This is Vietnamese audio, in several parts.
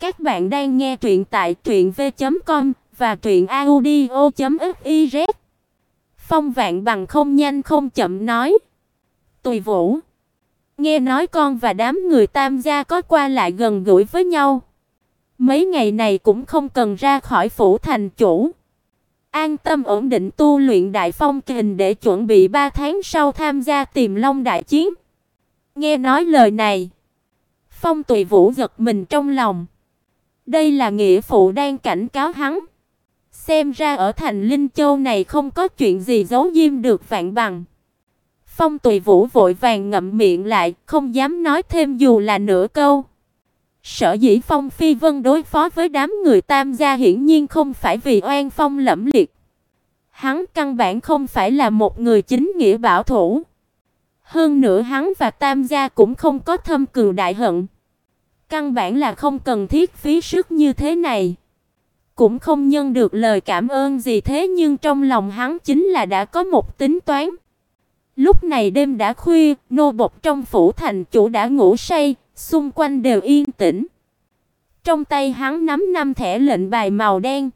Các bạn đang nghe truyện tại truyệnv.com và truyệnaudio.fiz. Phong Vạn bằng không nhanh không chậm nói: "Tùy Vũ, nghe nói con và đám người Tam gia có qua lại gần gũi với nhau, mấy ngày này cũng không cần ra khỏi phủ thành chủ." An tâm ổn định tu luyện đại phong kình để chuẩn bị 3 tháng sau tham gia Tiềm Long đại chiến. Nghe nói lời này, Phong Tùy Vũ giật mình trong lòng. Đây là nghĩa phụ đang cảnh cáo hắn. Xem ra ở thành Linh Châu này không có chuyện gì giấu diêm được vạn bằng. Phong Tùy Vũ vội vàng ngậm miệng lại, không dám nói thêm dù là nửa câu. Sở dĩ Phong Phi Vân đối phó với đám người Tam gia hiển nhiên không phải vì oan phong lẫm liệt. Hắn căn bản không phải là một người chính nghĩa bảo thủ. Hơn nữa hắn và Tam gia cũng không có thâm cừu đại hận. Căn bản là không cần thiết phí sức như thế này. Cũng không nhân được lời cảm ơn gì thế nhưng trong lòng hắn chính là đã có một tính toán. Lúc này đêm đã khuya, nô bộc trong phủ thành chủ đã ngủ say, xung quanh đều yên tĩnh. Trong tay hắn nắm năm thẻ lệnh bài màu đen.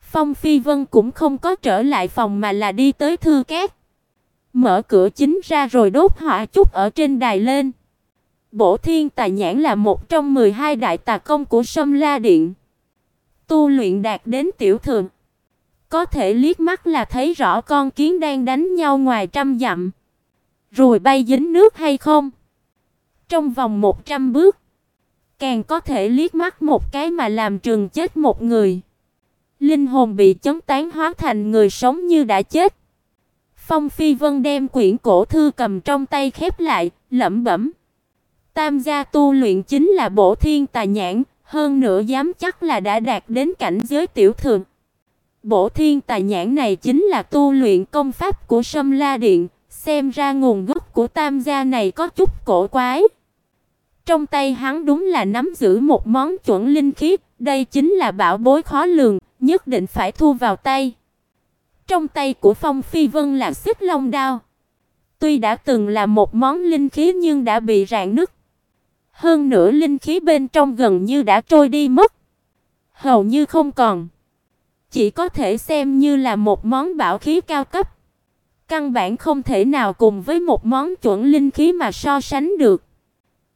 Phong Phi Vân cũng không có trở lại phòng mà là đi tới thư két Mở cửa chính ra rồi đốt hỏa chút ở trên đài lên. Bổ Thiên Tà Nhãn là một trong 12 đại tà công của Sâm La Điện. Tu luyện đạt đến tiểu thường. Có thể liếc mắt là thấy rõ con kiến đang đánh nhau ngoài trăm dặm. Rồi bay dính nước hay không? Trong vòng 100 bước, càng có thể liếc mắt một cái mà làm trường chết một người. Linh hồn bị chấn tán hóa thành người sống như đã chết. Phong Phi Vân đem quyển cổ thư cầm trong tay khép lại, lẩm bẩm. Tam gia tu luyện chính là Bổ Thiên Tà Nhãn, hơn nữa dám chắc là đã đạt đến cảnh giới tiểu thường. Bổ Thiên Tà Nhãn này chính là tu luyện công pháp của Sâm La Điện, xem ra nguồn gốc của Tam gia này có chút cổ quái. Trong tay hắn đúng là nắm giữ một món chuẩn linh khí, đây chính là bảo bối khó lường, nhất định phải thu vào tay. Trong tay của Phong Phi Vân là Xích Long đao. Tuy đã từng là một món linh khí nhưng đã bị rạn nứt. Hơn nữa linh khí bên trong gần như đã trôi đi mất, hầu như không còn. Chỉ có thể xem như là một món bảo khí cao cấp. Căn bản không thể nào cùng với một món chuẩn linh khí mà so sánh được.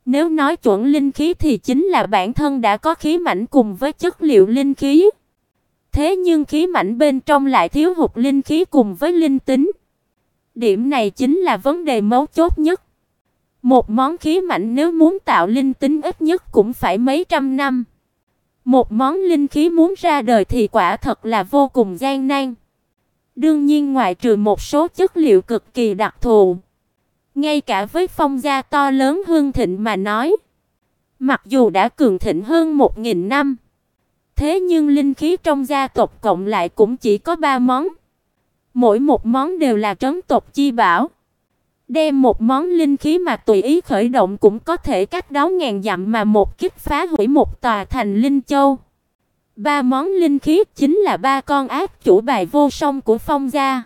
Nếu nói chuẩn linh khí thì chính là bản thân đã có khí mảnh cùng với chất liệu linh khí. Thế nhưng khí mảnh bên trong lại thiếu hụt linh khí cùng với linh tính. Điểm này chính là vấn đề mấu chốt nhất. Một món khí mạnh nếu muốn tạo linh tính ít nhất cũng phải mấy trăm năm. Một món linh khí muốn ra đời thì quả thật là vô cùng gian nan. Đương nhiên ngoại trừ một số chất liệu cực kỳ đặc thù, ngay cả với phong gia to lớn hương thịnh mà nói, mặc dù đã cường thịnh hơn một nghìn năm, thế nhưng linh khí trong gia tộc cộng lại cũng chỉ có ba món. Mỗi một món đều là trấn tộc chi bảo. Đem một món linh khí mà tùy ý khởi động cũng có thể cách đó ngàn dặm mà một kích phá hủy một tòa thành linh châu. Ba món linh khí chính là ba con ác chủ bài vô song của Phong gia.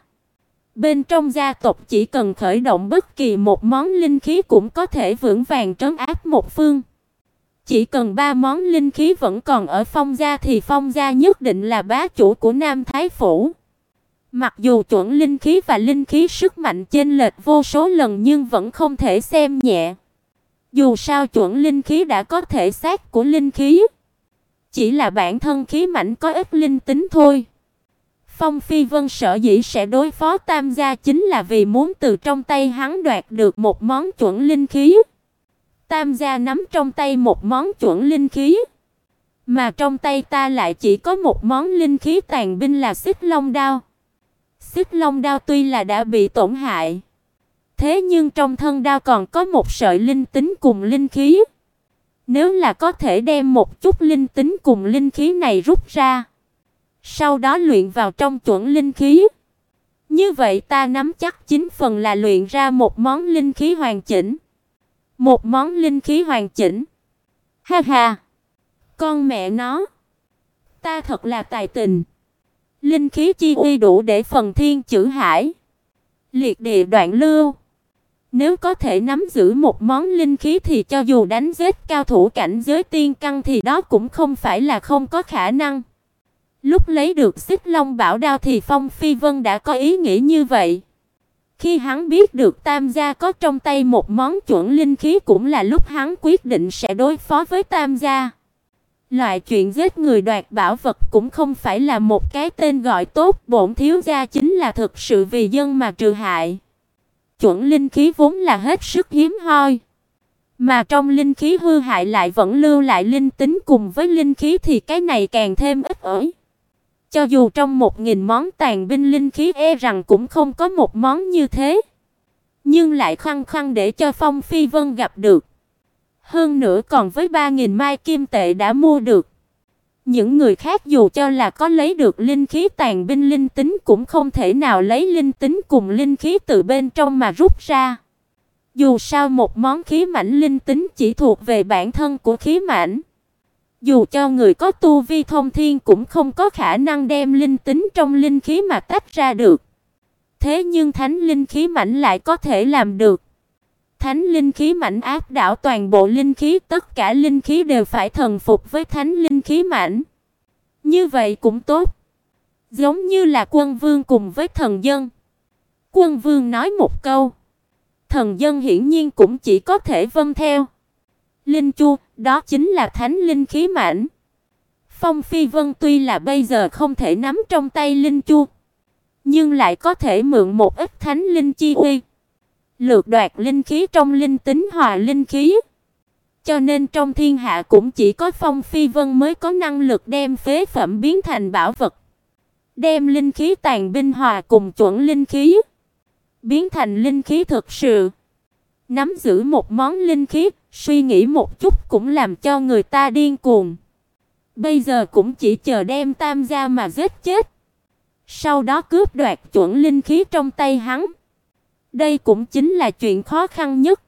Bên trong gia tộc chỉ cần khởi động bất kỳ một món linh khí cũng có thể vững vàng trấn áp một phương. Chỉ cần ba món linh khí vẫn còn ở Phong gia thì Phong gia nhất định là bá chủ của Nam Thái phủ. Mặc dù chuẩn linh khí và linh khí sức mạnh chênh lệch vô số lần nhưng vẫn không thể xem nhẹ. Dù sao chuẩn linh khí đã có thể xác của linh khí, chỉ là bản thân khí mạnh có ít linh tính thôi. Phong Phi Vân sợ dĩ sẽ đối phó Tam gia chính là vì muốn từ trong tay hắn đoạt được một món chuẩn linh khí. Tam gia nắm trong tay một món chuẩn linh khí, mà trong tay ta lại chỉ có một món linh khí tàn binh là Xích Long đao. Xích Long đao tuy là đã bị tổn hại, thế nhưng trong thân đao còn có một sợi linh tính cùng linh khí. Nếu là có thể đem một chút linh tính cùng linh khí này rút ra, sau đó luyện vào trong chuẩn linh khí, như vậy ta nắm chắc chín phần là luyện ra một món linh khí hoàn chỉnh. Một món linh khí hoàn chỉnh. Ha ha. Con mẹ nó, ta thật là tài tình. Linh khí chi uy đủ để phần thiên chữ hải, liệt địa đoạn lưu. Nếu có thể nắm giữ một món linh khí thì cho dù đánh giết cao thủ cảnh giới tiên căn thì đó cũng không phải là không có khả năng. Lúc lấy được Xích Long Bảo Đao thì Phong Phi Vân đã có ý nghĩ như vậy. Khi hắn biết được Tam gia có trong tay một món chuẩn linh khí cũng là lúc hắn quyết định sẽ đối phó với Tam gia. Loại chuyện giết người đoạt bảo vật cũng không phải là một cái tên gọi tốt, bổn thiếu gia chính là thực sự vì dân mà trừ hại. Chuẩn linh khí vốn là hết sức hiếm hoi, mà trong linh khí hư hại lại vẫn lưu lại linh tính cùng với linh khí thì cái này càng thêm ít ỏi. Cho dù trong một nghìn món tàn binh linh khí e rằng cũng không có một món như thế, nhưng lại khăng khăng để cho Phong Phi Vân gặp được. Hơn nữa còn với 3000 mai kim tệ đã mua được. Những người khác dù cho là có lấy được linh khí tàn binh linh tính cũng không thể nào lấy linh tính cùng linh khí từ bên trong mà rút ra. Dù sao một món khí mãnh linh tính chỉ thuộc về bản thân của khí mãnh. Dù cho người có tu vi thông thiên cũng không có khả năng đem linh tính trong linh khí mà tách ra được. Thế nhưng thánh linh khí mãnh lại có thể làm được. Thánh linh khí mạnh áp đảo toàn bộ linh khí, tất cả linh khí đều phải thần phục với thánh linh khí mạnh. Như vậy cũng tốt. Giống như là quân vương cùng với thần dân. Quân vương nói một câu, thần dân hiển nhiên cũng chỉ có thể vâng theo. Linh chu, đó chính là thánh linh khí mạnh. Phong Phi Vân tuy là bây giờ không thể nắm trong tay linh chu, nhưng lại có thể mượn một ít thánh linh chi uy. Lược đoạt linh khí trong linh tính hòa linh khí. Cho nên trong thiên hạ cũng chỉ có Phong Phi Vân mới có năng lực đem phế phẩm biến thành bảo vật. Đem linh khí tàn binh hòa cùng chuẩn linh khí, biến thành linh khí thực sự. Nắm giữ một món linh khí, suy nghĩ một chút cũng làm cho người ta điên cuồng. Bây giờ cũng chỉ chờ đem Tam gia mà giết chết. Sau đó cướp đoạt chuẩn linh khí trong tay hắn. Đây cũng chính là chuyện khó khăn nhất.